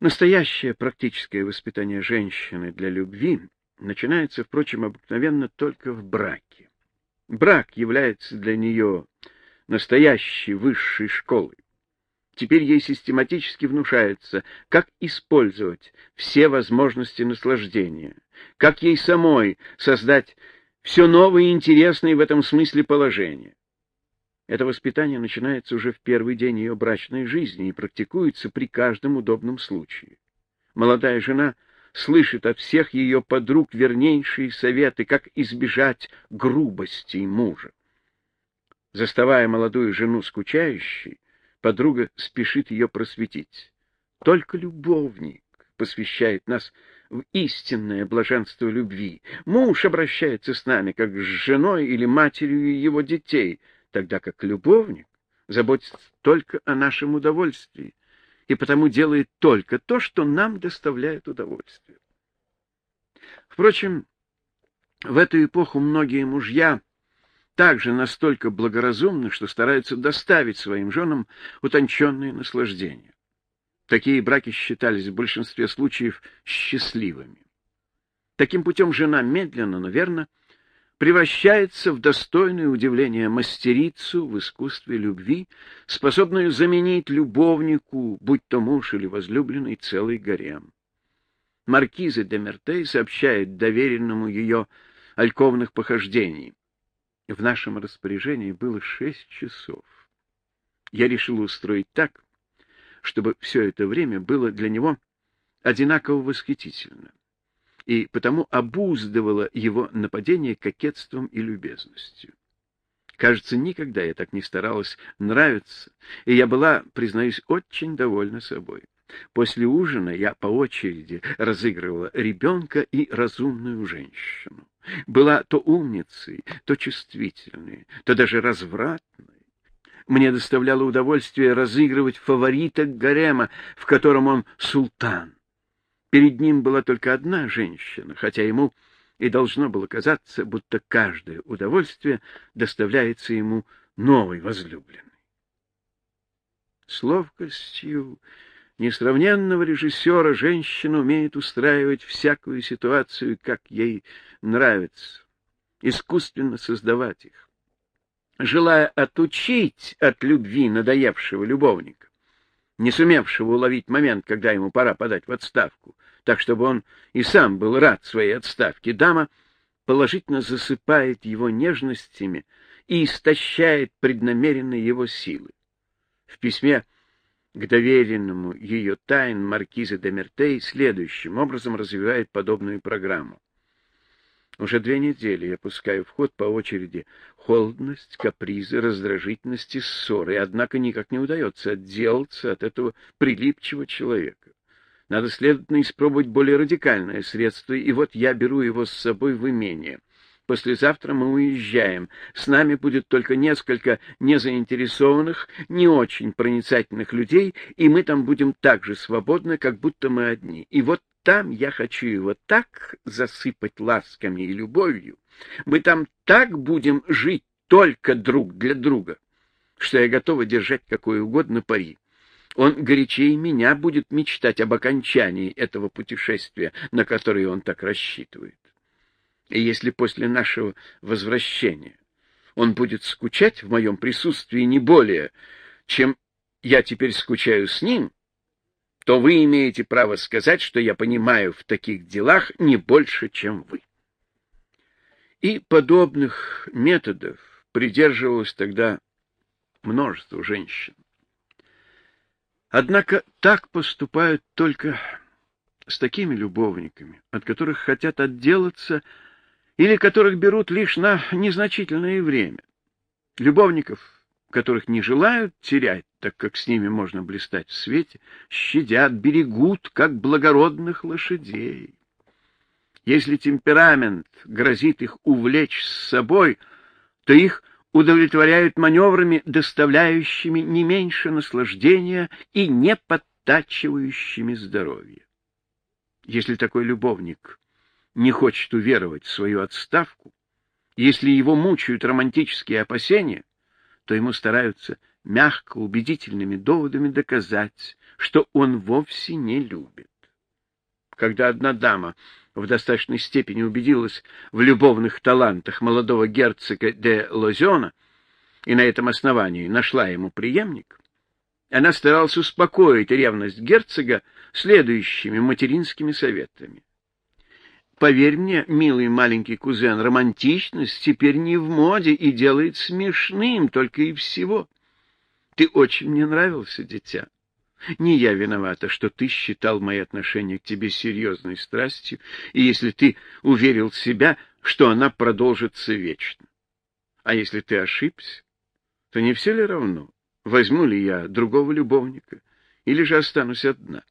Настоящее практическое воспитание женщины для любви начинается, впрочем, обыкновенно только в браке. Брак является для нее настоящей высшей школой. Теперь ей систематически внушается, как использовать все возможности наслаждения, как ей самой создать все новые интересные в этом смысле положения. Это воспитание начинается уже в первый день ее брачной жизни и практикуется при каждом удобном случае. Молодая жена слышит от всех ее подруг вернейшие советы, как избежать грубостей мужа. Заставая молодую жену скучающей, подруга спешит ее просветить. Только любовник посвящает нас в истинное блаженство любви. Муж обращается с нами, как с женой или матерью его детей, тогда как любовник заботится только о нашем удовольствии и потому делает только то, что нам доставляет удовольствие. Впрочем, в эту эпоху многие мужья также настолько благоразумны, что стараются доставить своим женам утонченные наслаждения. Такие браки считались в большинстве случаев счастливыми. Таким путем жена медленно, но верно превращается в достойное удивление мастерицу в искусстве любви, способную заменить любовнику, будь то муж или возлюбленный, целый гарем. Маркиза де Мертей сообщает доверенному ее альковных похождений. В нашем распоряжении было шесть часов. Я решил устроить так, чтобы все это время было для него одинаково восхитительно, и потому обуздывало его нападение кокетством и любезностью. Кажется, никогда я так не старалась нравиться, и я была, признаюсь, очень довольна собой. После ужина я по очереди разыгрывала ребенка и разумную женщину. Была то умницей, то чувствительной, то даже развратной. Мне доставляло удовольствие разыгрывать фаворита гарема, в котором он султан. Перед ним была только одна женщина, хотя ему и должно было казаться, будто каждое удовольствие доставляется ему новой возлюбленной. С ловкостью несравненного режиссера женщина умеет устраивать всякую ситуацию, как ей нравится, искусственно создавать их. Желая отучить от любви надоевшего любовника, не сумевшего уловить момент, когда ему пора подать в отставку, так чтобы он и сам был рад своей отставке, дама положительно засыпает его нежностями и истощает преднамеренно его силы. В письме к доверенному ее тайн маркиза де Мертей следующим образом развивает подобную программу. Уже две недели я пускаю в ход по очереди холодность, капризы, раздражительность и ссоры, однако никак не удается отделаться от этого прилипчивого человека. Надо, следовательно, испробовать более радикальное средство, и вот я беру его с собой в имение — Послезавтра мы уезжаем. С нами будет только несколько незаинтересованных, не очень проницательных людей, и мы там будем так же свободны, как будто мы одни. И вот там я хочу его так засыпать ласками и любовью, мы там так будем жить только друг для друга, что я готова держать какое угодно пари. Он горячее меня будет мечтать об окончании этого путешествия, на которое он так рассчитывает. И если после нашего возвращения он будет скучать в моем присутствии не более, чем я теперь скучаю с ним, то вы имеете право сказать, что я понимаю в таких делах не больше, чем вы. И подобных методов придерживалось тогда множество женщин. Однако так поступают только с такими любовниками, от которых хотят отделаться или которых берут лишь на незначительное время. Любовников, которых не желают терять, так как с ними можно блистать в свете, щадят, берегут, как благородных лошадей. Если темперамент грозит их увлечь с собой, то их удовлетворяют маневрами, доставляющими не меньше наслаждения и не подтачивающими здоровье. Если такой любовник не хочет уверовать в свою отставку, если его мучают романтические опасения, то ему стараются мягко, убедительными доводами доказать, что он вовсе не любит. Когда одна дама в достаточной степени убедилась в любовных талантах молодого герцога де Лозена и на этом основании нашла ему преемник, она старалась успокоить ревность герцога следующими материнскими советами. Поверь мне, милый маленький кузен, романтичность теперь не в моде и делает смешным только и всего. Ты очень мне нравился, дитя. Не я виновата, что ты считал мои отношения к тебе серьезной страстью, и если ты уверил себя, что она продолжится вечно. А если ты ошибся, то не все ли равно, возьму ли я другого любовника, или же останусь одна?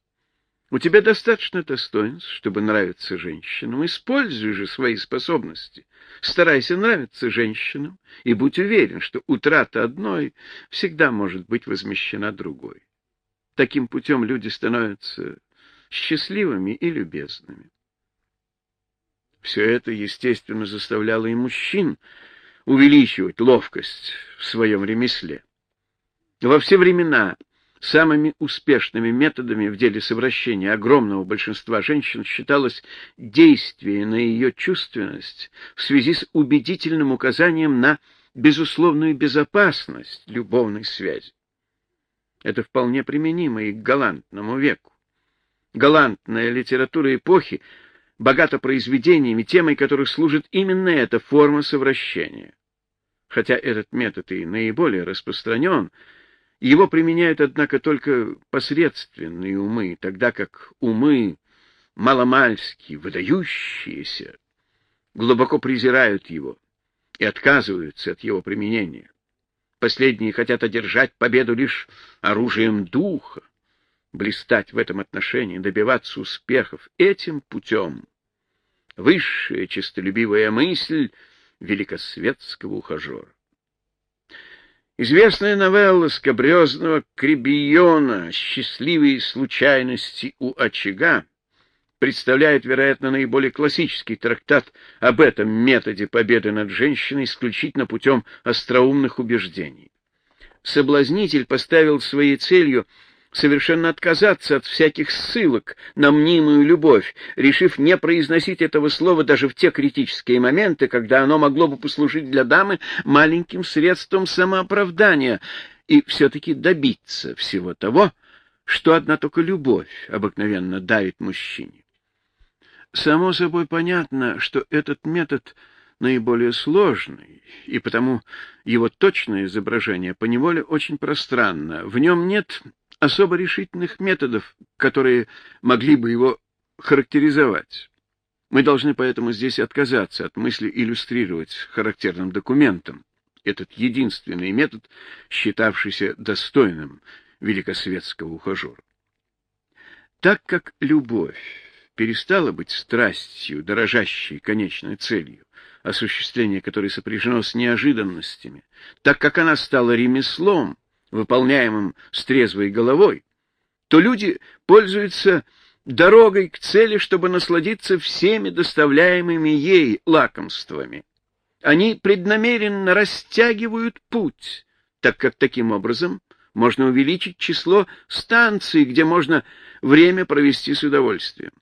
У тебя достаточно достоинств, чтобы нравиться женщинам. Используй же свои способности. Старайся нравиться женщинам и будь уверен, что утрата одной всегда может быть возмещена другой. Таким путем люди становятся счастливыми и любезными. Все это, естественно, заставляло и мужчин увеличивать ловкость в своем ремесле. Во все времена Самыми успешными методами в деле совращения огромного большинства женщин считалось действие на ее чувственность в связи с убедительным указанием на безусловную безопасность любовной связи. Это вполне применимо и к галантному веку. Галантная литература эпохи богата произведениями, темой которых служит именно эта форма совращения. Хотя этот метод и наиболее распространен, его применяют, однако, только посредственные умы, тогда как умы маломальски выдающиеся глубоко презирают его и отказываются от его применения. Последние хотят одержать победу лишь оружием духа, блистать в этом отношении, добиваться успехов этим путем. Высшая честолюбивая мысль великосветского ухажера. Известная новелла скабрезного Кребиона «Счастливые случайности у очага» представляет, вероятно, наиболее классический трактат об этом методе победы над женщиной исключительно путем остроумных убеждений. Соблазнитель поставил своей целью совершенно отказаться от всяких ссылок на мнимую любовь, решив не произносить этого слова даже в те критические моменты, когда оно могло бы послужить для дамы маленьким средством самооправдания, и все-таки добиться всего того, что одна только любовь обыкновенно давит мужчине. Само собой понятно, что этот метод наиболее сложный, и потому его точное изображение поневоле очень пространно. В нем нет особо решительных методов, которые могли бы его характеризовать. Мы должны поэтому здесь отказаться от мысли иллюстрировать характерным документом этот единственный метод, считавшийся достойным великосветского ухажера. Так как любовь перестала быть страстью, дорожащей конечной целью, осуществление которой сопряжено с неожиданностями, так как она стала ремеслом, выполняемым с трезвой головой, то люди пользуются дорогой к цели, чтобы насладиться всеми доставляемыми ей лакомствами. Они преднамеренно растягивают путь, так как таким образом можно увеличить число станций, где можно время провести с удовольствием.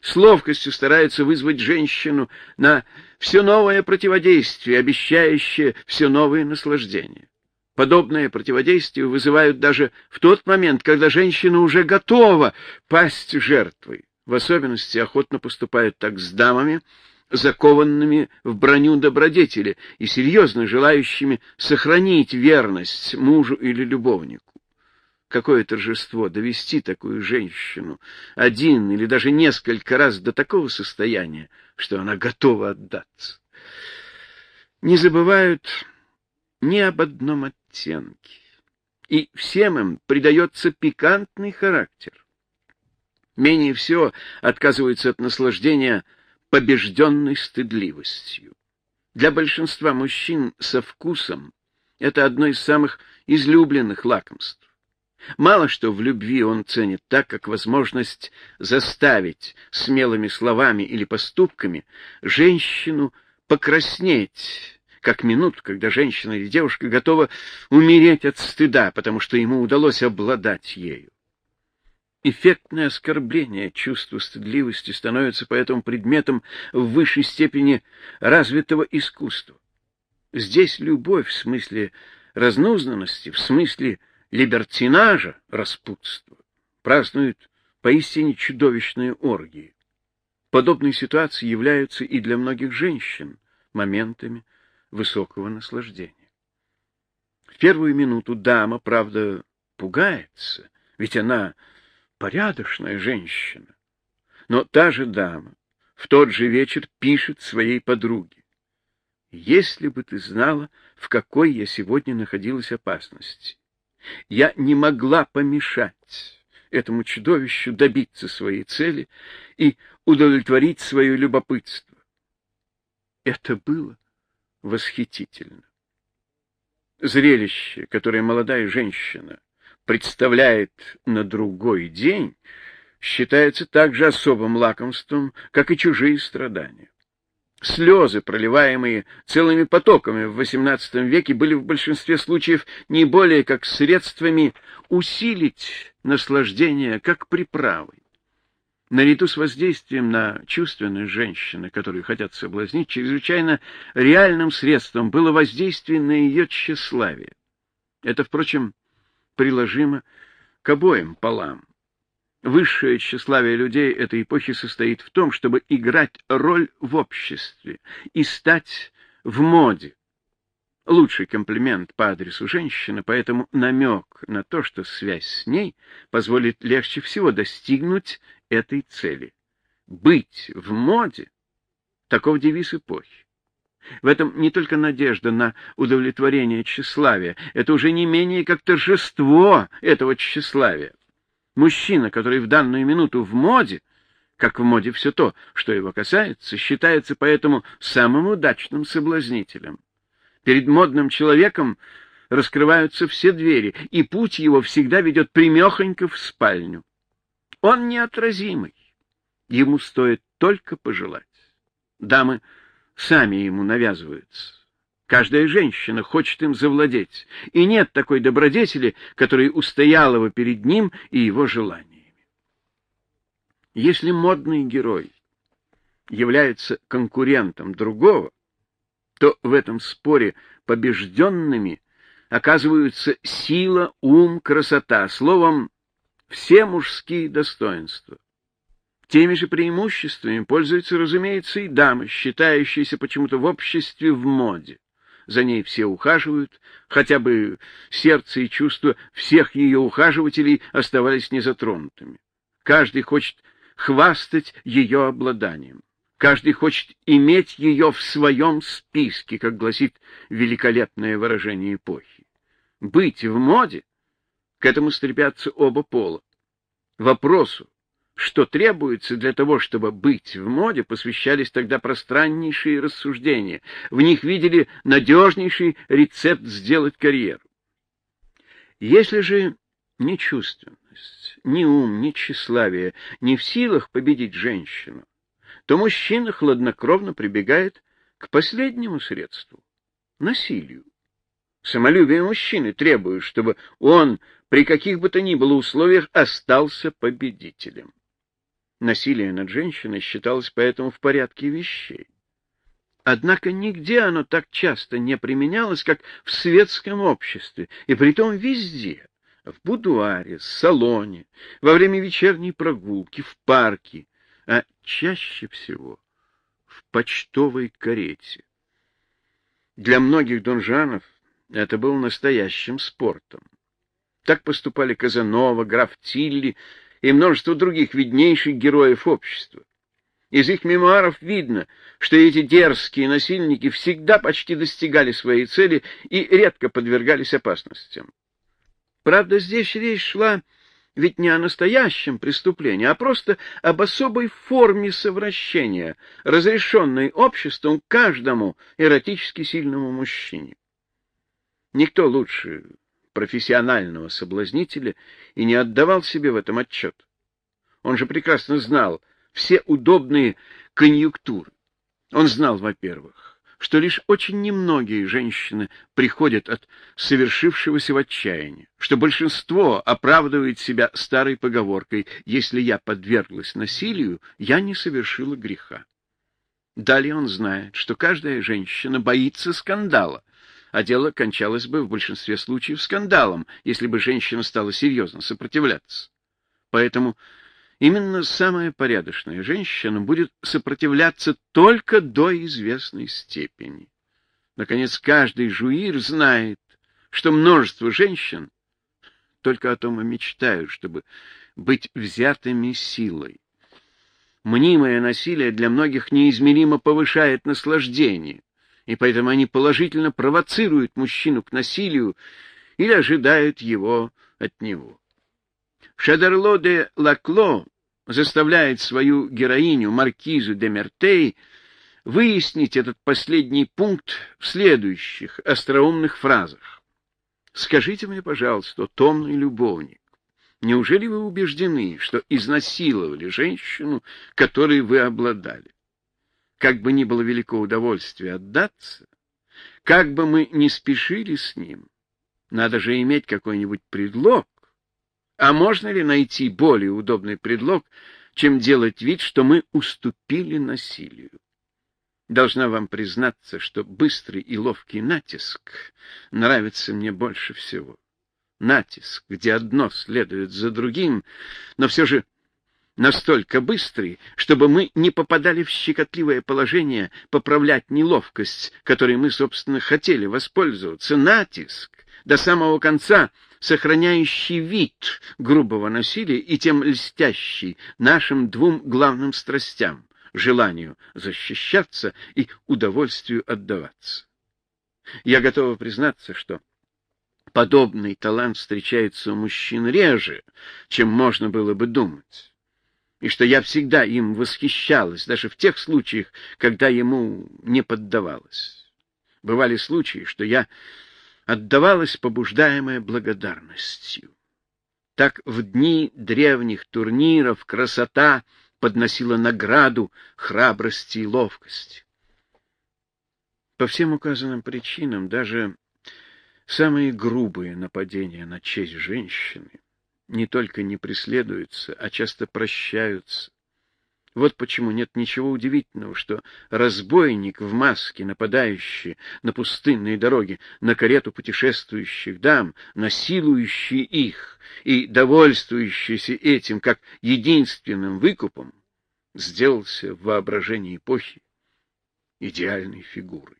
С ловкостью стараются вызвать женщину на все новое противодействие, обещающее все новые наслаждения. Подобное противодействие вызывают даже в тот момент, когда женщина уже готова пасть жертвой. В особенности охотно поступают так с дамами, закованными в броню добродетели и серьезно желающими сохранить верность мужу или любовнику. Какое торжество довести такую женщину один или даже несколько раз до такого состояния, что она готова отдаться. Не забывают ни об одном оттенке, и всем им придается пикантный характер. Менее всего отказываются от наслаждения побежденной стыдливостью. Для большинства мужчин со вкусом это одно из самых излюбленных лакомств. Мало что в любви он ценит так, как возможность заставить смелыми словами или поступками женщину покраснеть как минуту, когда женщина или девушка готова умереть от стыда, потому что ему удалось обладать ею. Эффектное оскорбление чувства стыдливости становится поэтому предметом в высшей степени развитого искусства. Здесь любовь в смысле разнузнанности, в смысле либертинажа, распутства, празднуют поистине чудовищные оргии. Подобные ситуации являются и для многих женщин моментами высокого наслаждения. В первую минуту дама, правда, пугается, ведь она порядочная женщина. Но та же дама в тот же вечер пишет своей подруге. «Если бы ты знала, в какой я сегодня находилась опасности, я не могла помешать этому чудовищу добиться своей цели и удовлетворить свое любопытство. Это было восхитительно. Зрелище, которое молодая женщина представляет на другой день, считается также особым лакомством, как и чужие страдания. Слезы, проливаемые целыми потоками в XVIII веке, были в большинстве случаев не более как средствами усилить наслаждение, как приправой. Наряду с воздействием на чувственность женщины, которую хотят соблазнить, чрезвычайно реальным средством было воздействие на ее тщеславие. Это, впрочем, приложимо к обоим полам. Высшее тщеславие людей этой эпохи состоит в том, чтобы играть роль в обществе и стать в моде. Лучший комплимент по адресу женщины, поэтому намек на то, что связь с ней позволит легче всего достигнуть этой цели. Быть в моде — таков девиз эпохи. В этом не только надежда на удовлетворение тщеславия, это уже не менее как торжество этого тщеславия. Мужчина, который в данную минуту в моде, как в моде все то, что его касается, считается поэтому самым удачным соблазнителем. Перед модным человеком раскрываются все двери, и путь его всегда ведет примехонько в спальню. Он неотразимый. Ему стоит только пожелать. Дамы сами ему навязываются. Каждая женщина хочет им завладеть, и нет такой добродетели, которая устояла бы перед ним и его желаниями. Если модный герой является конкурентом другого, то в этом споре побежденными оказываются сила, ум, красота, словом, все мужские достоинства. Теми же преимуществами пользуются, разумеется, и дамы, считающиеся почему-то в обществе в моде. За ней все ухаживают, хотя бы сердце и чувства всех ее ухаживателей оставались незатронутыми. Каждый хочет хвастать ее обладанием. Каждый хочет иметь ее в своем списке, как гласит великолепное выражение эпохи. Быть в моде — к этому стремятся оба пола. Вопросу, что требуется для того, чтобы быть в моде, посвящались тогда пространнейшие рассуждения. В них видели надежнейший рецепт сделать карьеру. Если же ни чувственность, ни ум, ни тщеславие не в силах победить женщину, то мужчина хладнокровно прибегает к последнему средству — насилию. Самолюбие мужчины требует, чтобы он при каких бы то ни было условиях остался победителем. Насилие над женщиной считалось поэтому в порядке вещей. Однако нигде оно так часто не применялось, как в светском обществе, и притом везде — в будуаре, салоне, во время вечерней прогулки, в парке, а чаще всего в почтовой карете. Для многих донжанов это был настоящим спортом. Так поступали Казанова, граф Тилли и множество других виднейших героев общества. Из их мемуаров видно, что эти дерзкие насильники всегда почти достигали своей цели и редко подвергались опасностям. Правда, здесь речь шла ведь не о настоящем преступлении, а просто об особой форме совращения, разрешенной обществом каждому эротически сильному мужчине. Никто лучше профессионального соблазнителя и не отдавал себе в этом отчет. Он же прекрасно знал все удобные конъюнктуры. Он знал, во-первых, что лишь очень немногие женщины приходят от совершившегося в отчаянии, что большинство оправдывает себя старой поговоркой «если я подверглась насилию, я не совершила греха». Далее он знает, что каждая женщина боится скандала, а дело кончалось бы в большинстве случаев скандалом, если бы женщина стала серьезно сопротивляться. Поэтому именно самая порядочная женщина будет сопротивляться только до известной степени. Наконец, каждый жуир знает, что множество женщин только о том и мечтают, чтобы быть взятыми силой. Мнимое насилие для многих неизмеримо повышает наслаждение, и поэтому они положительно провоцируют мужчину к насилию или ожидают его от него. Шадерло де Лакло заставляет свою героиню, маркизу де Мертей, выяснить этот последний пункт в следующих остроумных фразах. «Скажите мне, пожалуйста, томный любовник, неужели вы убеждены, что изнасиловали женщину, которой вы обладали? Как бы ни было велико удовольствие отдаться, как бы мы ни спешили с ним, надо же иметь какой-нибудь предлог, а можно ли найти более удобный предлог, чем делать вид, что мы уступили насилию? Должна вам признаться, что быстрый и ловкий натиск нравится мне больше всего. Натиск, где одно следует за другим, но все же настолько быстрый, чтобы мы не попадали в щекотливое положение поправлять неловкость, которой мы, собственно, хотели воспользоваться. Натиск до самого конца — сохраняющий вид грубого насилия и тем льстящий нашим двум главным страстям — желанию защищаться и удовольствию отдаваться. Я готова признаться, что подобный талант встречается у мужчин реже, чем можно было бы думать, и что я всегда им восхищалась, даже в тех случаях, когда ему не поддавалась. Бывали случаи, что я отдавалась побуждаемая благодарностью. Так в дни древних турниров красота подносила награду храбрости и ловкости. По всем указанным причинам даже самые грубые нападения на честь женщины не только не преследуются, а часто прощаются, вот почему нет ничего удивительного, что разбойник в маске, нападающий на пустынные дороги, на карету путешествующих дам, насилующий их и довольствующийся этим как единственным выкупом, сделался в воображении эпохи идеальной фигурой.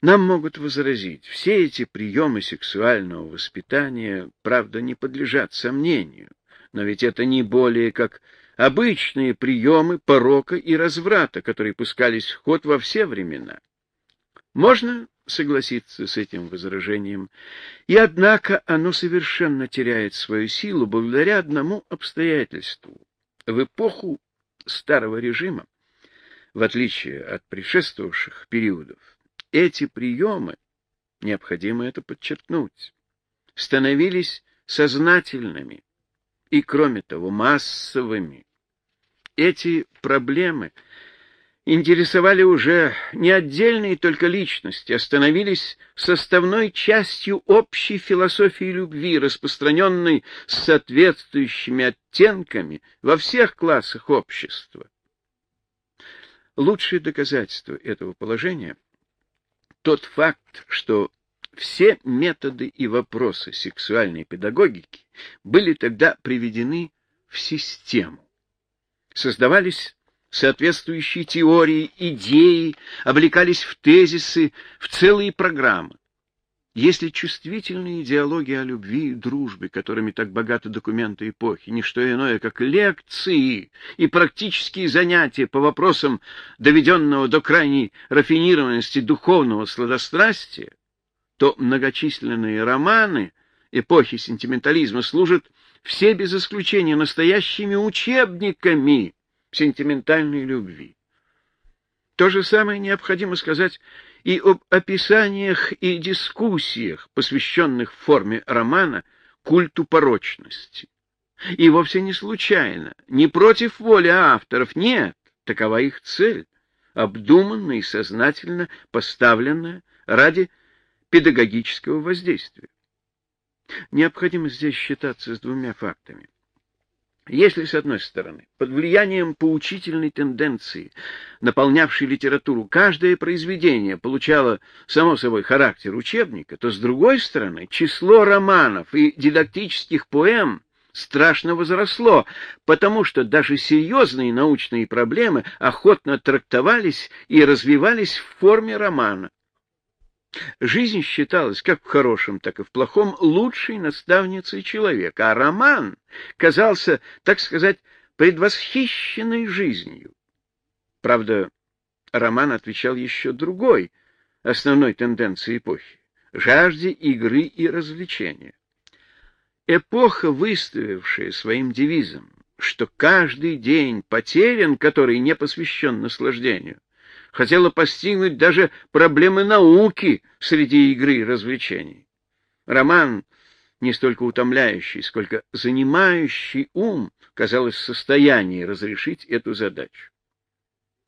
Нам могут возразить, все эти приемы сексуального воспитания, правда, не подлежат сомнению, но ведь это не более как обычные приемы порока и разврата, которые пускались в ход во все времена. Можно согласиться с этим возражением, и однако оно совершенно теряет свою силу благодаря одному обстоятельству. В эпоху старого режима, в отличие от предшествовавших периодов, эти приемы, необходимо это подчеркнуть, становились сознательными и, кроме того, массовыми. Эти проблемы интересовали уже не отдельные только личности, а становились составной частью общей философии любви, распространенной с соответствующими оттенками во всех классах общества. Лучшее доказательство этого положения — тот факт, что все методы и вопросы сексуальной педагогики были тогда приведены в систему создавались соответствующие теории, идеи, облекались в тезисы, в целые программы. Если чувствительные идеологии о любви и дружбе, которыми так богаты документы эпохи, не что иное, как лекции и практические занятия по вопросам доведенного до крайней рафинированности духовного сладострастия, то многочисленные романы эпохи сентиментализма служат все без исключения настоящими учебниками сентиментальной любви. То же самое необходимо сказать и об описаниях и дискуссиях, посвященных форме романа культу порочности. И вовсе не случайно, не против воли авторов, нет, такова их цель обдуманно и сознательно поставленное ради педагогического воздействия. Необходимо здесь считаться с двумя фактами. Если, с одной стороны, под влиянием поучительной тенденции, наполнявшей литературу, каждое произведение получало, само собой, характер учебника, то, с другой стороны, число романов и дидактических поэм страшно возросло, потому что даже серьезные научные проблемы охотно трактовались и развивались в форме романа. Жизнь считалась, как в хорошем, так и в плохом, лучшей наставницей человека, а роман казался, так сказать, предвосхищенной жизнью. Правда, роман отвечал еще другой, основной тенденции эпохи — жажде игры и развлечения. Эпоха, выставившая своим девизом, что каждый день потерян, который не посвящен наслаждению, хотела постигнуть даже проблемы науки среди игры и развлечений. Роман, не столько утомляющий, сколько занимающий ум, казалось, в состоянии разрешить эту задачу.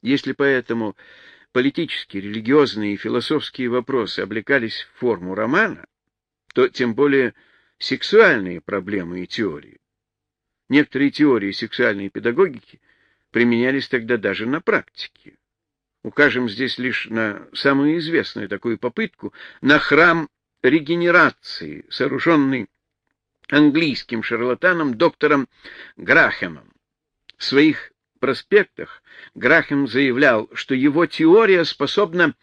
Если поэтому политические, религиозные и философские вопросы облекались в форму романа, то тем более сексуальные проблемы и теории. Некоторые теории сексуальной педагогики применялись тогда даже на практике. Укажем здесь лишь на самую известную такую попытку, на храм регенерации, сооруженный английским шарлатаном доктором Грахемом. В своих проспектах Грахем заявлял, что его теория способна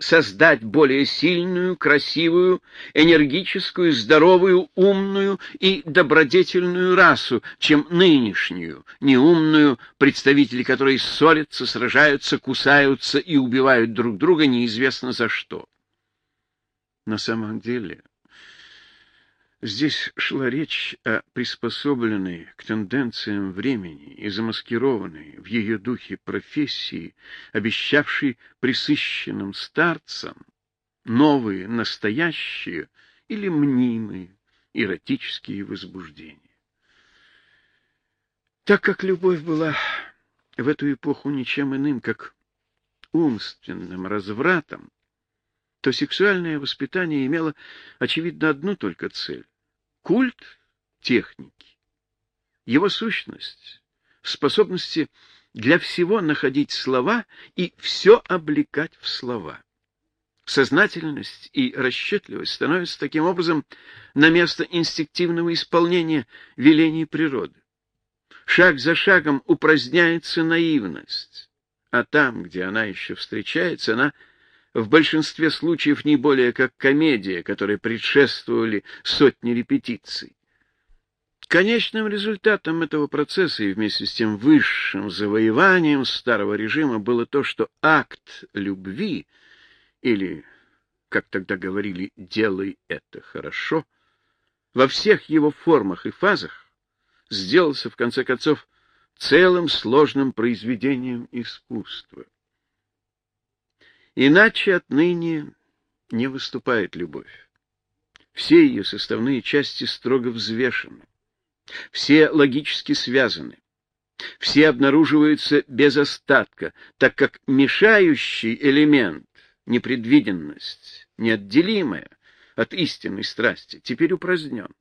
создать более сильную, красивую, энергическую, здоровую, умную и добродетельную расу, чем нынешнюю, неумную, представители которой ссорятся, сражаются, кусаются и убивают друг друга неизвестно за что. На самом деле Здесь шла речь о приспособленной к тенденциям времени и замаскированной в ее духе профессии, обещавшей присыщенным старцам новые, настоящие или мнимые эротические возбуждения. Так как любовь была в эту эпоху ничем иным, как умственным развратом, то сексуальное воспитание имело, очевидно, одну только цель Культ техники, его сущность способности для всего находить слова и все облекать в слова. Сознательность и расчетливость становятся таким образом на место инстинктивного исполнения велений природы. Шаг за шагом упраздняется наивность, а там, где она еще встречается, она в большинстве случаев не более как комедия, которой предшествовали сотни репетиций. Конечным результатом этого процесса и вместе с тем высшим завоеванием старого режима было то, что акт любви, или, как тогда говорили, «делай это хорошо», во всех его формах и фазах сделался, в конце концов, целым сложным произведением искусства. Иначе отныне не выступает любовь. Все ее составные части строго взвешены, все логически связаны, все обнаруживаются без остатка, так как мешающий элемент, непредвиденность, неотделимая от истинной страсти, теперь упразднен.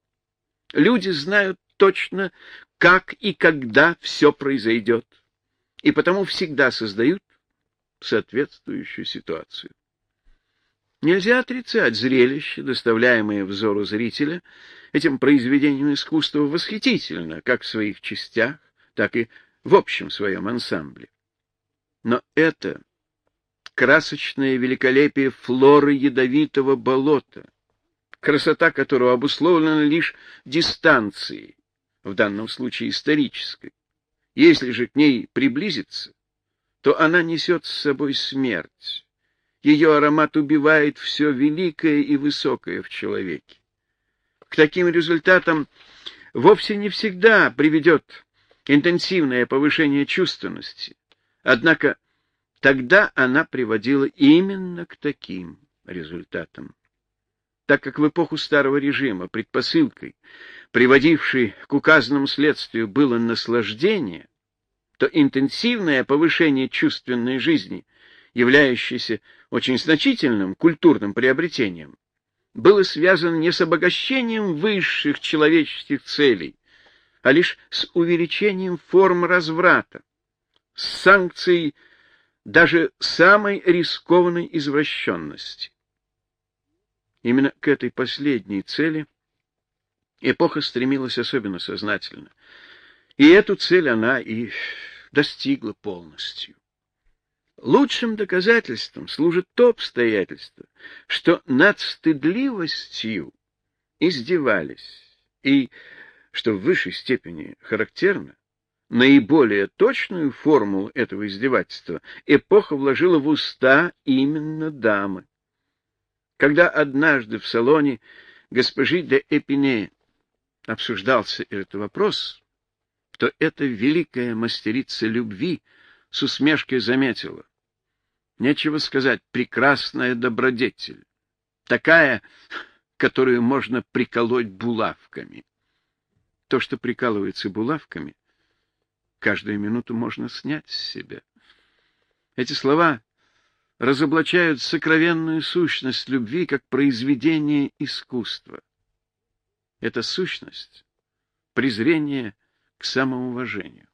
Люди знают точно, как и когда все произойдет, и потому всегда создают соответствующую ситуацию. Нельзя отрицать зрелище, доставляемое взору зрителя этим произведением искусства восхитительно, как в своих частях, так и в общем своем ансамбле. Но это красочное великолепие флоры ядовитого болота, красота которого обусловлена лишь дистанцией, в данном случае исторической. Если же к ней приблизиться, то она несет с собой смерть. Ее аромат убивает все великое и высокое в человеке. К таким результатам вовсе не всегда приведет интенсивное повышение чувственности. Однако тогда она приводила именно к таким результатам. Так как в эпоху старого режима предпосылкой, приводившей к указанному следствию, было наслаждение, то интенсивное повышение чувственной жизни являющееся очень значительным культурным приобретением, было связано не с обогащением высших человеческих целей, а лишь с увеличением форм разврата, с санкцией даже самой рискованной извращенности. Именно к этой последней цели эпоха стремилась особенно сознательно. И эту цель она и достигла полностью. Лучшим доказательством служит то обстоятельство, что над стыдливостью издевались, и, что в высшей степени характерно, наиболее точную формулу этого издевательства эпоха вложила в уста именно дамы. Когда однажды в салоне госпожи де Эпине обсуждался этот вопрос, то эта великая мастерица любви с усмешкой заметила. Нечего сказать, прекрасная добродетель. Такая, которую можно приколоть булавками. То, что прикалывается булавками, каждую минуту можно снять с себя. Эти слова разоблачают сокровенную сущность любви как произведение искусства. Эта сущность — презрение к самоуважению.